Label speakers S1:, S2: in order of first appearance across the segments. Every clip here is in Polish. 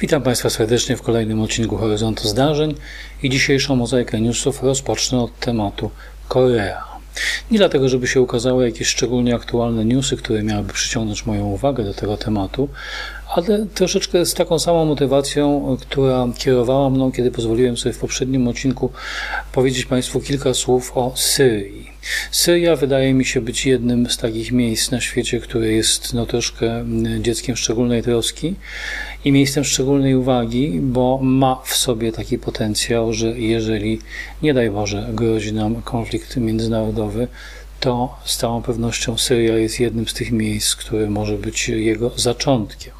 S1: Witam Państwa serdecznie w kolejnym odcinku Horyzontu Zdarzeń i dzisiejszą mozaikę newsów rozpocznę od tematu Korea. Nie dlatego, żeby się ukazały jakieś szczególnie aktualne newsy, które miałyby przyciągnąć moją uwagę do tego tematu, ale troszeczkę z taką samą motywacją, która kierowała mną, kiedy pozwoliłem sobie w poprzednim odcinku powiedzieć Państwu kilka słów o Syrii. Syria wydaje mi się być jednym z takich miejsc na świecie, które jest no, troszkę dzieckiem szczególnej troski i miejscem szczególnej uwagi, bo ma w sobie taki potencjał, że jeżeli, nie daj Boże, grozi nam konflikt międzynarodowy, to z całą pewnością Syria jest jednym z tych miejsc, które może być jego zaczątkiem.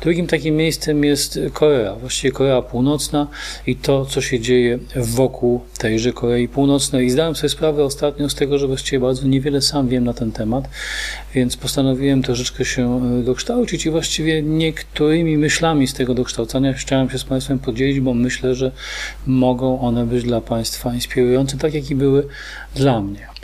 S1: Drugim takim miejscem jest Korea, właściwie Korea Północna i to, co się dzieje wokół tejże Korei Północnej. I zdałem sobie sprawę ostatnio z tego, że właściwie bardzo niewiele sam wiem na ten temat, więc postanowiłem troszeczkę się e, dokształcić i właściwie niektórymi myślami z tego dokształcania chciałem się z Państwem podzielić, bo myślę, że mogą one być dla Państwa inspirujące, tak jak i były dla mnie.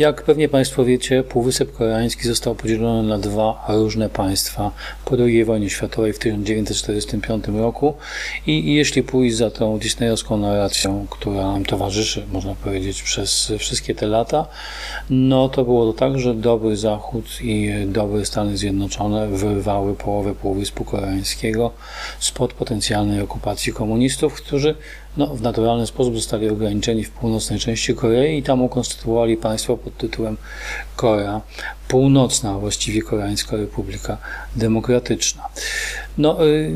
S1: Jak pewnie Państwo wiecie, Półwysep Koreański został podzielony na dwa różne państwa po II wojnie światowej w 1945 roku. I jeśli pójść za tą disneyowską narracją, która nam towarzyszy, można powiedzieć, przez wszystkie te lata, no to było to tak, że dobry Zachód i dobre Stany Zjednoczone wyrwały połowę Półwyspu Koreańskiego spod potencjalnej okupacji komunistów, którzy no, w naturalny sposób zostali ograniczeni w północnej części Korei i tam ukonstytuowali państwo pod tytułem Korea Północna, właściwie Koreańska Republika Demokratyczna. No, yy,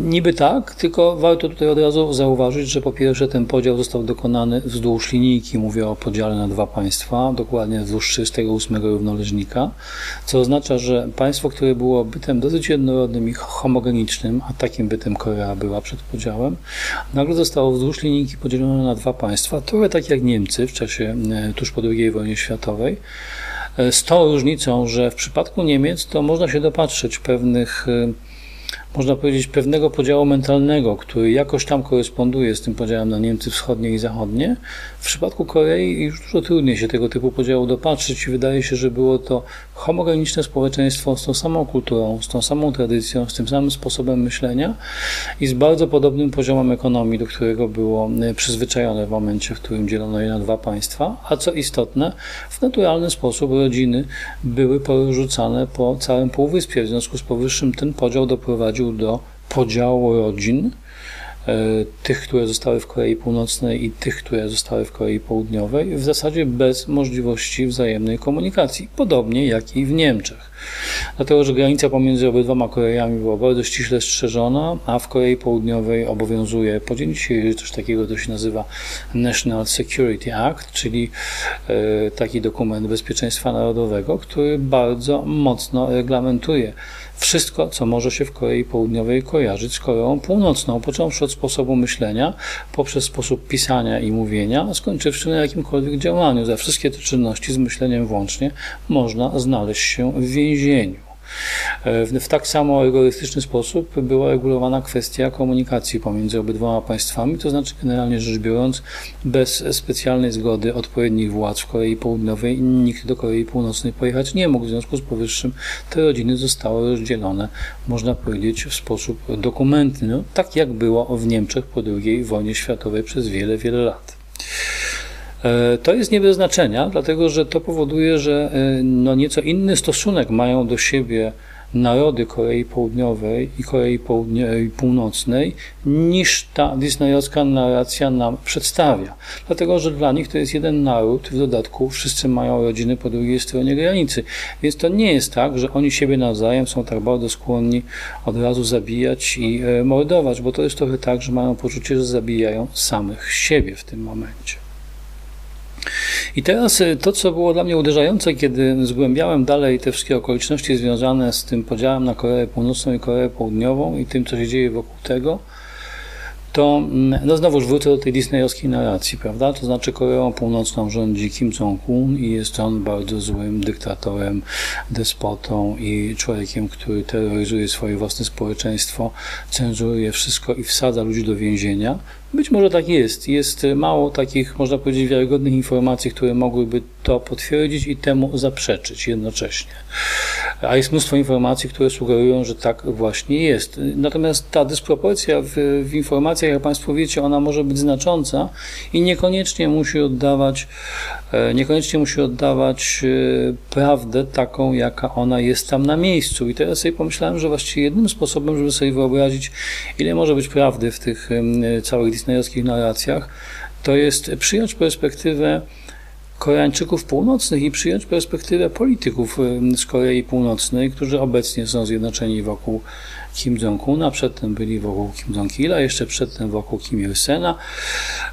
S1: niby tak, tylko warto tutaj od razu zauważyć, że po pierwsze ten podział został dokonany wzdłuż linijki, mówię o podziale na dwa państwa, dokładnie wzdłuż 38 równoleżnika, co oznacza, że państwo, które było bytem dosyć jednorodnym i homogenicznym, a takim bytem Korea była przed podziałem, nagle zostało wzdłuż linijki podzielone na dwa państwa, trochę tak jak Niemcy w czasie e, tuż po II wojnie światowej, z tą różnicą, że w przypadku Niemiec to można się dopatrzeć pewnych można powiedzieć, pewnego podziału mentalnego, który jakoś tam koresponduje z tym podziałem na Niemcy wschodnie i zachodnie. W przypadku Korei już dużo trudniej się tego typu podziału dopatrzyć i wydaje się, że było to homogeniczne społeczeństwo z tą samą kulturą, z tą samą tradycją, z tym samym sposobem myślenia i z bardzo podobnym poziomem ekonomii, do którego było e, przyzwyczajone w momencie, w którym dzielono je na dwa państwa, a co istotne, w naturalny sposób rodziny były porzucane po całym Półwyspie. W związku z powyższym ten podział doprowadził do podziału rodzin, E, tych, które zostały w Korei Północnej i tych, które zostały w Korei Południowej, w zasadzie bez możliwości wzajemnej komunikacji, podobnie jak i w Niemczech. Dlatego, że granica pomiędzy obydwoma Koreami była bardzo ściśle strzeżona, a w Korei Południowej obowiązuje po dzień dzisiejszy coś takiego, co się nazywa National Security Act, czyli e, taki dokument bezpieczeństwa narodowego, który bardzo mocno reglamentuje wszystko, co może się w Korei Południowej kojarzyć z Koreą Północną, począwszy od sposobu myślenia, poprzez sposób pisania i mówienia, skończywszy na jakimkolwiek działaniu. Za wszystkie te czynności z myśleniem włącznie można znaleźć się w więzieniu. W tak samo rygorystyczny sposób była regulowana kwestia komunikacji pomiędzy obydwoma państwami, to znaczy generalnie rzecz biorąc, bez specjalnej zgody odpowiednich władz w Korei Południowej nikt do Korei Północnej pojechać nie mógł. W związku z powyższym te rodziny zostały rozdzielone, można powiedzieć, w sposób dokumentny, no, tak jak było w Niemczech po II wojnie światowej przez wiele, wiele lat. E, to jest nie bez znaczenia, dlatego że to powoduje, że e, no nieco inny stosunek mają do siebie narody Korei Południowej i Korei Północnej niż ta disneyowska narracja nam przedstawia. Dlatego, że dla nich to jest jeden naród, w dodatku wszyscy mają rodziny po drugiej stronie granicy. Więc to nie jest tak, że oni siebie nawzajem są tak bardzo skłonni od razu zabijać i e, mordować, bo to jest trochę tak, że mają poczucie, że zabijają samych siebie w tym momencie. I teraz y, to, co było dla mnie uderzające, kiedy zgłębiałem dalej te wszystkie okoliczności związane z tym podziałem na Koreę Północną i Koreę Południową i tym, co się dzieje wokół tego, to mm, no znowuż wrócę do tej disneyowskiej narracji, prawda? To znaczy Koreą Północną rządzi Kim Jong-un i jest on bardzo złym dyktatorem, despotą i człowiekiem, który terroryzuje swoje własne społeczeństwo, cenzuruje wszystko i wsadza ludzi do więzienia. Być może tak jest. Jest mało takich, można powiedzieć, wiarygodnych informacji, które mogłyby to potwierdzić i temu zaprzeczyć jednocześnie. A jest mnóstwo informacji, które sugerują, że tak właśnie jest. Natomiast ta dysproporcja w, w informacjach, jak Państwo wiecie, ona może być znacząca i niekoniecznie musi oddawać, e, niekoniecznie musi oddawać e, prawdę taką, jaka ona jest tam na miejscu. I teraz sobie pomyślałem, że właściwie jednym sposobem, żeby sobie wyobrazić, ile może być prawdy w tych całych disneyowskich narracjach, to jest przyjąć perspektywę Koreańczyków Północnych i przyjąć perspektywę polityków z Korei Północnej, którzy obecnie są zjednoczeni wokół Kim Jong-una, przedtem byli wokół Kim Jong-ila, jeszcze przedtem wokół Kim Il-sena.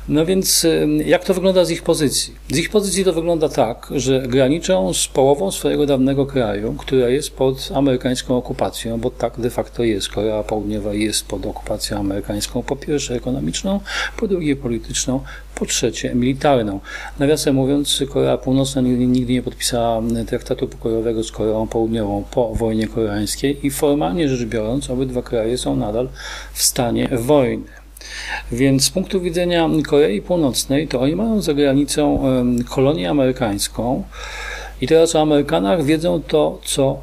S1: No więc jak to wygląda z ich pozycji? Z ich pozycji to wygląda tak, że graniczą z połową swojego dawnego kraju, która jest pod amerykańską okupacją, bo tak de facto jest. Korea Południowa jest pod okupacją amerykańską, po pierwsze ekonomiczną, po drugie polityczną, po trzecie militarną. Nawiasem mówiąc, Korea Północna nigdy nie podpisała traktatu pokojowego z Koreą Południową po wojnie koreańskiej i formalnie rzecz biorąc obydwa kraje są nadal w stanie wojny. Więc z punktu widzenia Korei Północnej, to oni mają za granicą kolonię amerykańską, i teraz o Amerykanach wiedzą to co,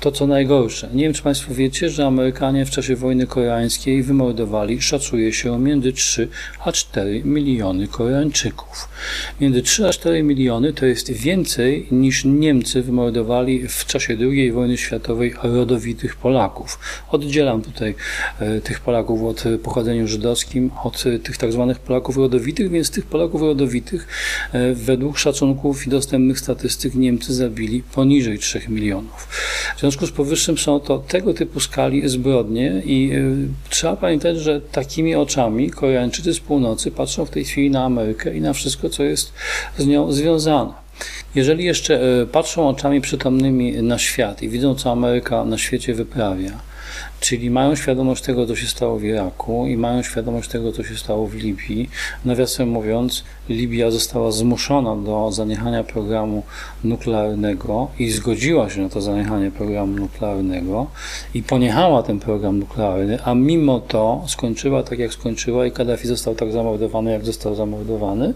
S1: to, co najgorsze. Nie wiem, czy Państwo wiecie, że Amerykanie w czasie wojny koreańskiej wymordowali, szacuje się, między 3 a 4 miliony Koreańczyków. Między 3 a 4 miliony to jest więcej niż Niemcy wymordowali w czasie II wojny światowej rodowitych Polaków. Oddzielam tutaj e, tych Polaków od pochodzenia żydowskim, od tych tak zwanych Polaków rodowitych, więc tych Polaków rodowitych e, według szacunków i dostępnych statystyk Niemcy zabili poniżej 3 milionów. W związku z powyższym są to tego typu skali zbrodnie i y, trzeba pamiętać, że takimi oczami Koreańczycy z północy patrzą w tej chwili na Amerykę i na wszystko, co jest z nią związane. Jeżeli jeszcze y, patrzą oczami przytomnymi na świat i widzą, co Ameryka na świecie wyprawia, Czyli mają świadomość tego, co się stało w Iraku i mają świadomość tego, co się stało w Libii. Nawiasem mówiąc, Libia została zmuszona do zaniechania programu nuklearnego i zgodziła się na to zaniechanie programu nuklearnego i poniechała ten program nuklearny, a mimo to skończyła tak, jak skończyła i Kaddafi został tak zamordowany, jak został zamordowany.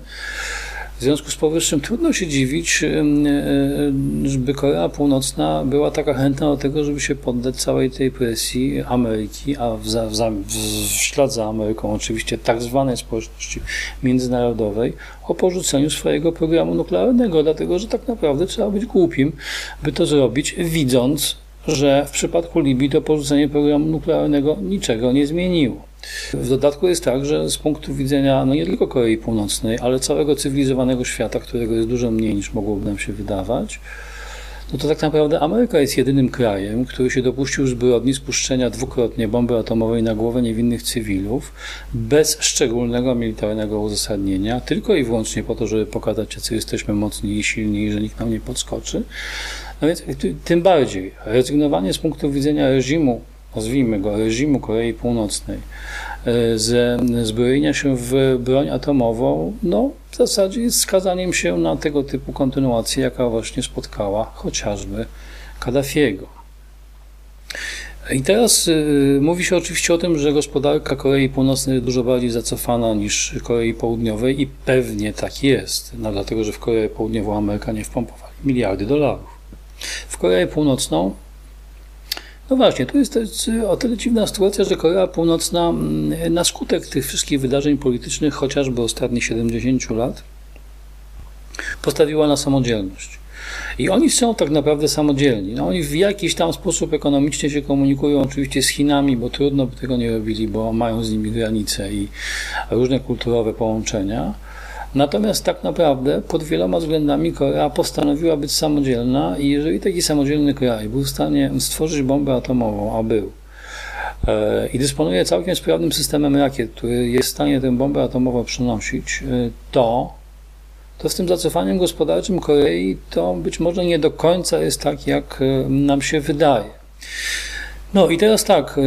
S1: W związku z powyższym trudno się dziwić, żeby Korea Północna była taka chętna do tego, żeby się poddać całej tej presji Ameryki, a w, za, w, w ślad za Ameryką oczywiście tak zwanej społeczności międzynarodowej o porzuceniu swojego programu nuklearnego, dlatego że tak naprawdę trzeba być głupim, by to zrobić, widząc, że w przypadku Libii to porzucenie programu nuklearnego niczego nie zmieniło. W dodatku jest tak, że z punktu widzenia no nie tylko Korei Północnej, ale całego cywilizowanego świata, którego jest dużo mniej niż mogłoby nam się wydawać, no to tak naprawdę Ameryka jest jedynym krajem, który się dopuścił zbrodni spuszczenia dwukrotnie bomby atomowej na głowę niewinnych cywilów bez szczególnego militarnego uzasadnienia, tylko i wyłącznie po to, żeby pokazać, jacy jesteśmy mocni i silni że nikt nam nie podskoczy. No więc tym bardziej rezygnowanie z punktu widzenia reżimu nazwijmy go, reżimu Korei Północnej, e, ze zbrojenia się w broń atomową, no w zasadzie jest skazaniem się na tego typu kontynuację, jaka właśnie spotkała chociażby Kaddafiego. I teraz y, mówi się oczywiście o tym, że gospodarka Korei Północnej jest dużo bardziej zacofana niż Korei Południowej i pewnie tak jest, no, dlatego że w Koreę Południową Amerykanie wpompowali miliardy dolarów. W Koreę Północną no właśnie, to jest o tyle dziwna sytuacja, że Korea Północna mm, na skutek tych wszystkich wydarzeń politycznych, chociażby ostatnich 70 lat, postawiła na samodzielność. I oni są tak naprawdę samodzielni. No, oni w jakiś tam sposób ekonomicznie się komunikują oczywiście z Chinami, bo trudno by tego nie robili, bo mają z nimi granice i różne kulturowe połączenia. Natomiast tak naprawdę pod wieloma względami Korea postanowiła być samodzielna i jeżeli taki samodzielny kraj był w stanie stworzyć bombę atomową, a był, e, i dysponuje całkiem sprawnym systemem rakiet, który jest w stanie tę bombę atomową przenosić, e, to, to z tym zacofaniem gospodarczym Korei to być może nie do końca jest tak, jak e, nam się wydaje. No i teraz tak,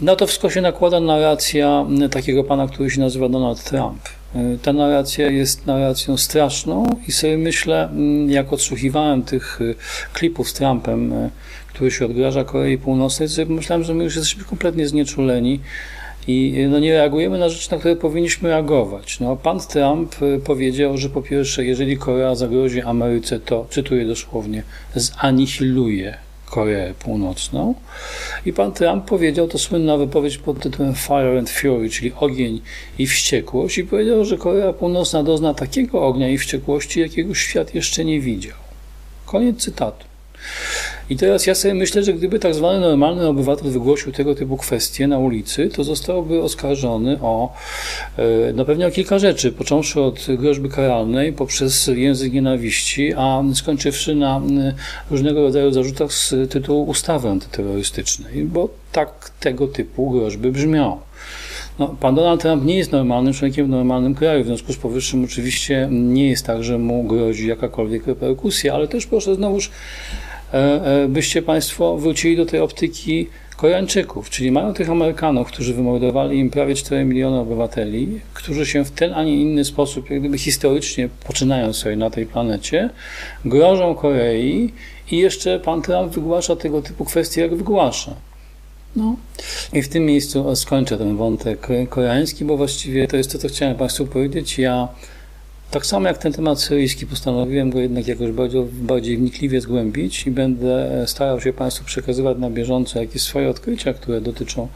S1: na to wszystko się nakłada narracja takiego pana, który się nazywa Donald Trump. E, ta narracja jest narracją straszną i sobie myślę, mm, jak odsłuchiwałem tych e, klipów z Trumpem, e, który się odgraża Korei Północnej, sobie myślałem, że my już jesteśmy kompletnie znieczuleni I no, nie reagujemy na rzeczy, na które powinniśmy reagować. No, pan Trump powiedział, że po pierwsze, jeżeli Korea zagrozi Ameryce, to, cytuję dosłownie, zanihiluje Koreę Północną. I pan Trump powiedział to słynna wypowiedź pod tytułem Fire and Fury, czyli ogień i wściekłość, i powiedział, że Korea Północna dozna takiego ognia i wściekłości, jakiego świat jeszcze nie widział. Koniec cytatu. I teraz ja sobie myślę, że gdyby tak zwany normalny obywatel wygłosił tego typu kwestie na ulicy, to zostałby oskarżony o no pewnie o kilka rzeczy, począwszy od groźby karalnej, poprzez język nienawiści, a skończywszy na różnego rodzaju zarzutach z tytułu ustawy antyterrorystycznej, bo tak tego typu groźby brzmią. No, pan Donald Trump nie jest normalnym człowiekiem w normalnym kraju, w związku z powyższym oczywiście nie jest tak, że mu grozi jakakolwiek reperkusja, ale też proszę znowuż E, e, byście Państwo wrócili do tej optyki Koreańczyków, czyli mają tych Amerykanów, którzy wymordowali im prawie 4 miliony obywateli, którzy się w ten, a nie inny sposób, jak gdyby historycznie poczynają sobie na tej planecie, grożą Korei i jeszcze pan Trump wygłasza tego typu kwestie, jak wygłasza. No. I w tym miejscu skończę ten wątek koreański, bo właściwie to jest to, co chciałem Państwu powiedzieć. Ja tak samo jak ten temat syryjski, postanowiłem go jednak jakoś bardziej, bardziej wnikliwie zgłębić i będę starał się Państwu przekazywać na bieżąco jakieś swoje odkrycia, które dotyczą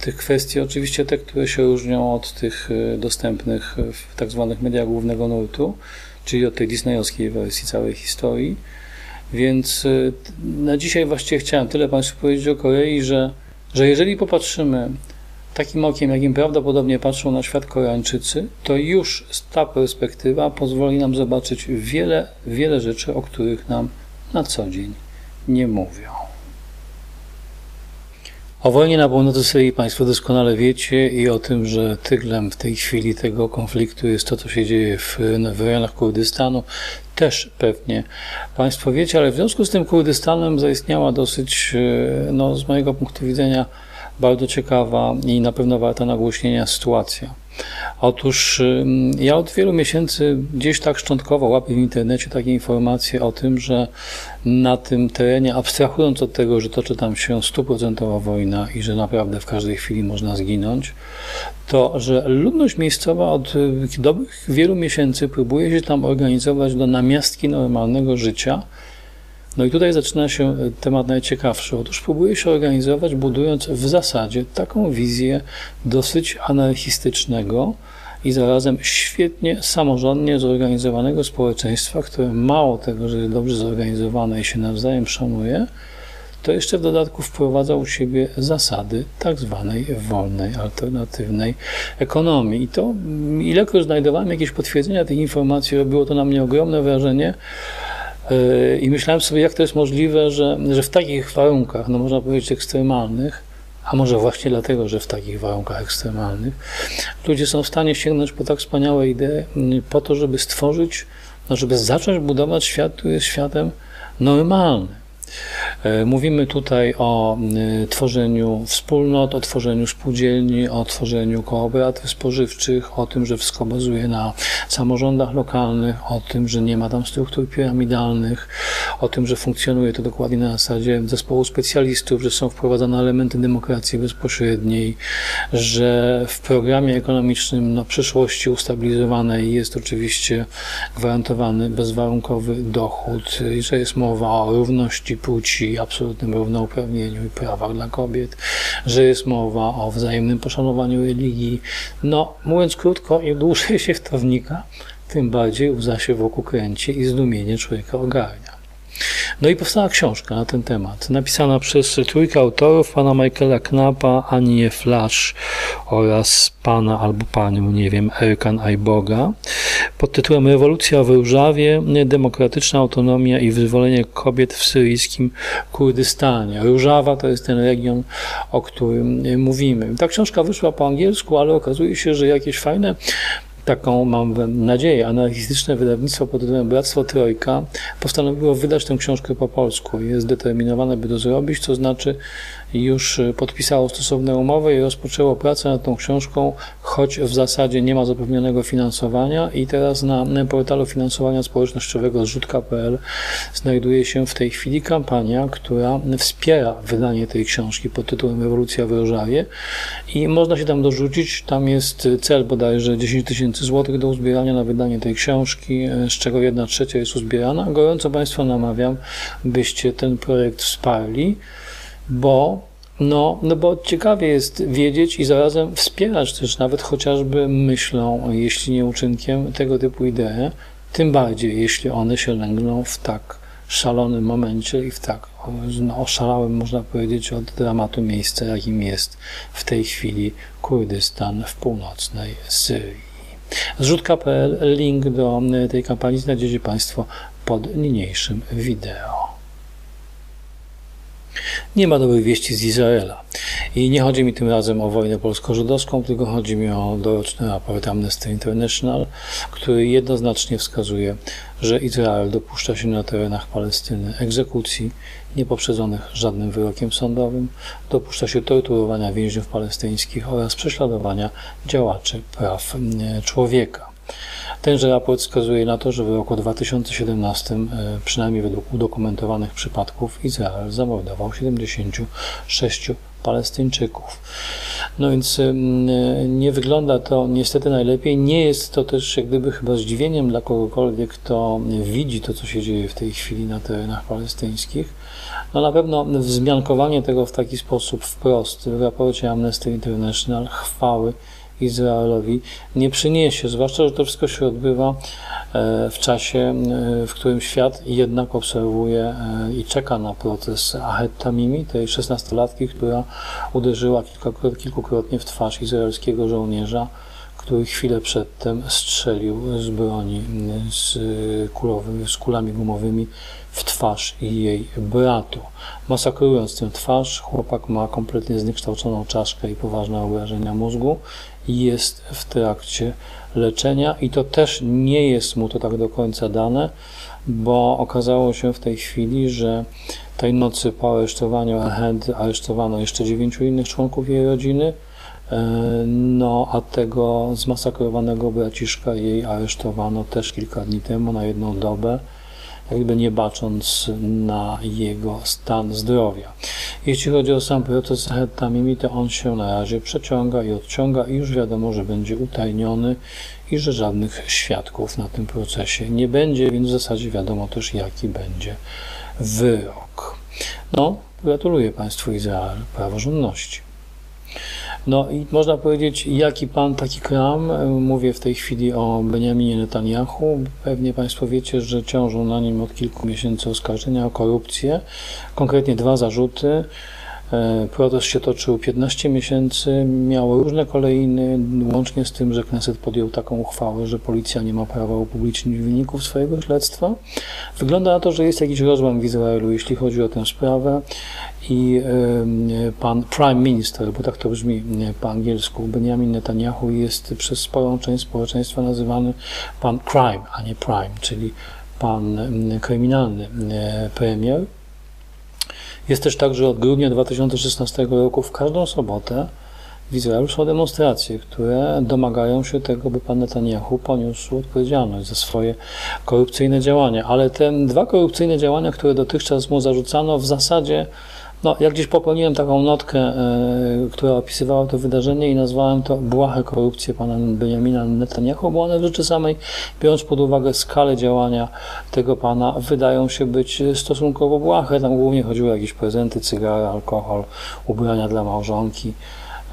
S1: tych kwestii. Oczywiście te, które się różnią od tych e, dostępnych w tak zwanych mediach głównego nurtu, czyli od tej disneyowskiej wersji całej historii. Więc e, na dzisiaj właściwie chciałem tyle Państwu powiedzieć o Korei, że, że jeżeli popatrzymy takim okiem, jakim prawdopodobnie patrzą na świat Koreańczycy, to już ta perspektywa pozwoli nam zobaczyć wiele, wiele rzeczy, o których nam na co dzień nie mówią. O wojnie na północy Syrii Państwo doskonale wiecie i o tym, że tyglem w tej chwili tego konfliktu jest to, co się dzieje w, w rejonach Kurdystanu, też pewnie Państwo wiecie, ale w związku z tym Kurdystanem zaistniała dosyć, e, no, z mojego punktu widzenia, bardzo ciekawa i na pewno warta nagłośnienia sytuacja. Otóż ja od wielu miesięcy gdzieś tak szczątkowo łapię w internecie takie informacje o tym, że na tym terenie, abstrahując od tego, że toczy tam się stuprocentowa wojna i że naprawdę w każdej chwili można zginąć, to że ludność miejscowa od dobrych wielu miesięcy próbuje się tam organizować do namiastki normalnego życia, no i tutaj zaczyna się e, temat najciekawszy. Otóż próbuje się organizować, budując w zasadzie taką wizję dosyć anarchistycznego i zarazem świetnie, samorządnie zorganizowanego społeczeństwa, które mało tego, że jest dobrze zorganizowane i się nawzajem szanuje, to jeszcze w dodatku wprowadza u siebie zasady tak zwanej wolnej, alternatywnej ekonomii. I to, mm, ilekroć znajdowałem jakieś potwierdzenia tych informacji, robiło to na mnie ogromne wrażenie, i myślałem sobie, jak to jest możliwe, że, że w takich warunkach, no można powiedzieć ekstremalnych, a może właśnie dlatego, że w takich warunkach ekstremalnych, ludzie są w stanie sięgnąć po tak wspaniałe idee, po to, żeby stworzyć, no żeby zacząć budować świat, który jest światem normalnym. E, mówimy tutaj o e, tworzeniu wspólnot, o tworzeniu spółdzielni, o tworzeniu kooperatyw spożywczych, o tym, że wszystko bazuje na samorządach lokalnych, o tym, że nie ma tam struktur piramidalnych, o tym, że funkcjonuje to dokładnie na zasadzie zespołu specjalistów, że są wprowadzane elementy demokracji bezpośredniej, że w programie ekonomicznym na przyszłości ustabilizowanej jest oczywiście gwarantowany bezwarunkowy dochód, że jest mowa o równości płci, absolutnym równouprawnieniu i prawach dla kobiet, że jest mowa o wzajemnym poszanowaniu religii. No, mówiąc krótko, im dłużej się w to wnika, tym bardziej łza się wokół kręci i zdumienie człowieka ogarnia. No i powstała książka na ten temat, napisana przez trójkę autorów, pana Michaela Knapa, Anię Flash oraz pana albo panią, nie wiem, Erkan Ajboga, pod tytułem Rewolucja w Różawie, demokratyczna autonomia i wyzwolenie kobiet w syryjskim Kurdystanie. Różawa to jest ten region, o którym mówimy. Ta książka wyszła po angielsku, ale okazuje się, że jakieś fajne taką, mam nadzieję, anarchistyczne wydawnictwo pod tytułem Bractwo Trojka postanowiło wydać tę książkę po polsku. Jest zdeterminowane, by to zrobić, to znaczy już podpisało stosowne umowy i rozpoczęło pracę nad tą książką, choć w zasadzie nie ma zapewnionego finansowania. I teraz na portalu finansowania społecznościowego zrzutka.pl znajduje się w tej chwili kampania, która wspiera wydanie tej książki pod tytułem Rewolucja w Rożawie. I można się tam dorzucić, tam jest cel bodajże 10 tysięcy złotych do uzbierania na wydanie tej książki, z czego jedna trzecia jest uzbierana. Gorąco Państwa namawiam, byście ten projekt wsparli, bo no, no bo ciekawie jest wiedzieć i zarazem wspierać też nawet chociażby myślą, jeśli nie uczynkiem, tego typu idee, tym bardziej jeśli one się lęgną w tak szalonym momencie i w tak no, można powiedzieć, od dramatu miejsca, jakim jest w tej chwili Kurdystan w północnej Syrii. Zrzutka.pl, link do tej kampanii znajdziecie Państwo pod niniejszym wideo. Nie ma dobrej wieści z Izraela. I nie chodzi mi tym razem o wojnę polsko-żydowską, tylko chodzi mi o doroczny raport Amnesty International, który jednoznacznie wskazuje, że Izrael dopuszcza się na terenach Palestyny egzekucji niepoprzedzonych żadnym wyrokiem sądowym, dopuszcza się torturowania więźniów palestyńskich oraz prześladowania działaczy praw człowieka. Tenże raport wskazuje na to, że w roku 2017, e, przynajmniej według udokumentowanych przypadków, Izrael zamordował 76 Palestyńczyków. No więc e, nie wygląda to niestety najlepiej. Nie jest to też jak gdyby chyba zdziwieniem dla kogokolwiek, kto widzi to, co się dzieje w tej chwili na terenach palestyńskich. No na pewno wzmiankowanie tego w taki sposób wprost w raporcie Amnesty International chwały Izraelowi nie przyniesie, zwłaszcza, że to wszystko się odbywa e, w czasie, e, w którym świat jednak obserwuje e, i czeka na proces Ahed Tamimi, tej szesnastolatki, która uderzyła kilkukrotnie w twarz izraelskiego żołnierza, który chwilę przedtem strzelił z broni z, kulowy, z kulami gumowymi w twarz jej bratu. Masakrując tę twarz, chłopak ma kompletnie zniekształconą czaszkę i poważne obrażenia mózgu jest w trakcie leczenia i to też nie jest mu to tak do końca dane, bo okazało się w tej chwili, że tej nocy po aresztowaniu Ahed aresztowano jeszcze dziewięciu innych członków jej rodziny, e, no a tego zmasakrowanego braciszka jej aresztowano też kilka dni temu na jedną dobę jakby nie bacząc na jego stan zdrowia. Jeśli chodzi o sam proces hetamimi, to on się na razie przeciąga i odciąga i już wiadomo, że będzie utajniony i że żadnych świadków na tym procesie nie będzie, więc w zasadzie wiadomo też, jaki będzie wyrok. No, gratuluję Państwu Izrael praworządności. No i można powiedzieć, jaki pan, taki kram. Mówię w tej chwili o Benjaminie Netanyahu. Pewnie Państwo wiecie, że ciążą na nim od kilku miesięcy oskarżenia o korupcję. Konkretnie dwa zarzuty. E, protest się toczył 15 miesięcy, miał różne kolejny, łącznie z tym, że Kneset podjął taką uchwałę, że policja nie ma prawa upublicznić wyników swojego śledztwa. Wygląda na to, że jest jakiś rozłam w Izraelu, jeśli chodzi o tę sprawę i pan Prime Minister, bo tak to brzmi po angielsku, Benjamin Netanyahu jest przez sporą część społeczeństwa nazywany pan Crime, a nie Prime, czyli pan kryminalny premier. Jest też tak, że od grudnia 2016 roku w każdą sobotę w Izraelu są demonstracje, które domagają się tego, by pan Netanyahu poniósł odpowiedzialność za swoje korupcyjne działania. Ale te dwa korupcyjne działania, które dotychczas mu zarzucano, w zasadzie no, ja gdzieś popełniłem taką notkę, e, która opisywała to wydarzenie i nazwałem to błahe korupcje pana Benjamina Netanyahu, bo one w rzeczy samej, biorąc pod uwagę skalę działania tego pana, wydają się być stosunkowo błahe. Tam głównie chodziło o jakieś prezenty, cygary, alkohol, ubrania dla małżonki.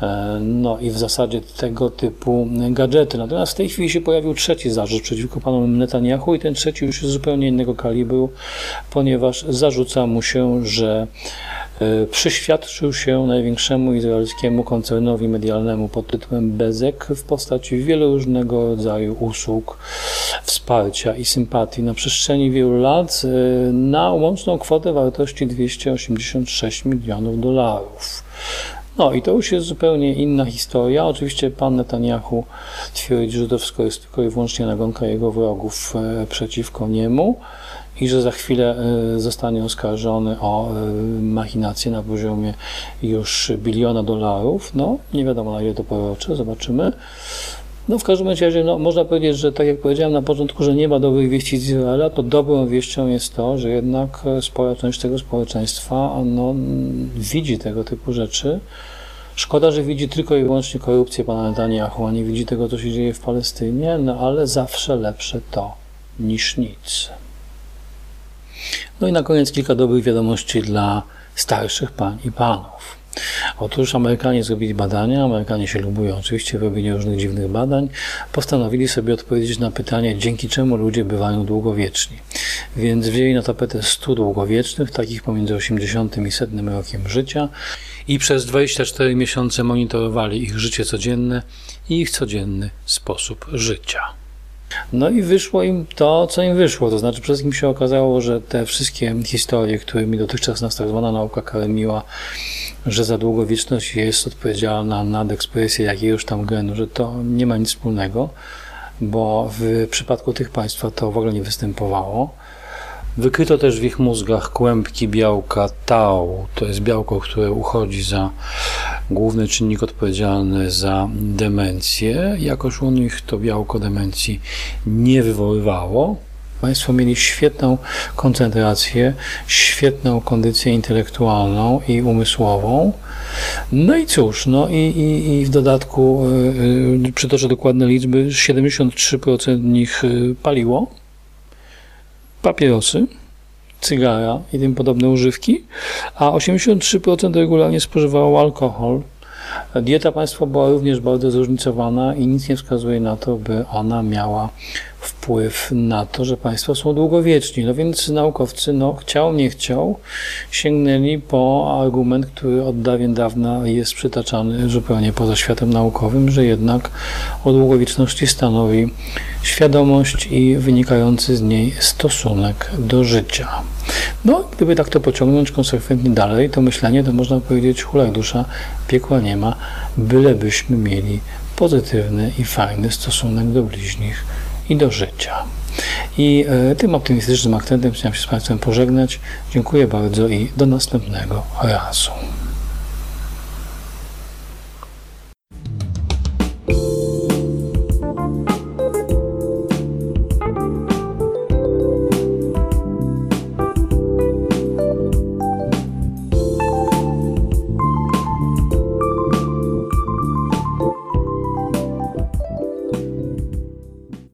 S1: E, no i w zasadzie tego typu gadżety. Natomiast w tej chwili się pojawił trzeci zarzut przeciwko panu Netanyahu i ten trzeci już jest zupełnie innego kalibru, ponieważ zarzuca mu się, że E, przyświadczył się największemu izraelskiemu koncernowi medialnemu pod tytułem Bezek w postaci wielu różnego rodzaju usług, wsparcia i sympatii na przestrzeni wielu lat e, na łączną kwotę wartości 286 milionów dolarów. No i to już jest zupełnie inna historia. Oczywiście pan Netanyahu twierdzi, że to wszystko jest tylko i wyłącznie nagonka jego wrogów e, przeciwko niemu i że za chwilę e, zostanie oskarżony o e, machinację na poziomie już biliona dolarów. No, nie wiadomo na ile to prorocze, zobaczymy. No w każdym razie no, można powiedzieć, że tak jak powiedziałem na początku, że nie ma dobrych wieści z Izraela, to dobrą wieścią jest to, że jednak spora część tego społeczeństwa no, widzi tego typu rzeczy. Szkoda, że widzi tylko i wyłącznie korupcję pana Netanyahu, a nie widzi tego, co się dzieje w Palestynie, no ale zawsze lepsze to niż nic. No i na koniec kilka dobrych wiadomości dla starszych pań i panów. Otóż Amerykanie zrobili badania, Amerykanie się lubują oczywiście w robieniu różnych dziwnych badań, postanowili sobie odpowiedzieć na pytanie, dzięki czemu ludzie bywają długowieczni. Więc wzięli na tapetę 100 długowiecznych, takich pomiędzy 80 i 100 rokiem życia i przez 24 miesiące monitorowali ich życie codzienne i ich codzienny sposób życia. No i wyszło im to, co im wyszło. To znaczy, przede wszystkim się okazało, że te wszystkie historie, którymi dotychczas nas tak zwana nauka karmiła, że za długowieczność jest odpowiedzialna nad ekspresję jakiegoś tam genu, że to nie ma nic wspólnego, bo w przypadku tych państwa to w ogóle nie występowało. Wykryto też w ich mózgach kłębki białka tau. To jest białko, które uchodzi za główny czynnik odpowiedzialny za demencję. Jakoś u nich to białko demencji nie wywoływało. Państwo mieli świetną koncentrację, świetną kondycję intelektualną i umysłową. No i cóż, no i, i, i w dodatku, yy, przytoczę dokładne liczby, 73% nich y, paliło papierosy, cygara i tym podobne używki, a 83% regularnie spożywało alkohol. Dieta państwa była również bardzo zróżnicowana i nic nie wskazuje na to, by ona miała wpływ na to, że państwo są długowieczni. No więc naukowcy, no chciał, nie chciał, sięgnęli po argument, który od dawien dawna jest przytaczany zupełnie poza światem naukowym, że jednak o długowieczności stanowi świadomość i wynikający z niej stosunek do życia. No, gdyby tak to pociągnąć konsekwentnie dalej, to myślenie to można powiedzieć hulaj dusza, piekła nie ma, bylebyśmy mieli pozytywny i fajny stosunek do bliźnich i do życia. I e, tym optymistycznym akcentem chciałem się z Państwem pożegnać. Dziękuję bardzo i do następnego razu.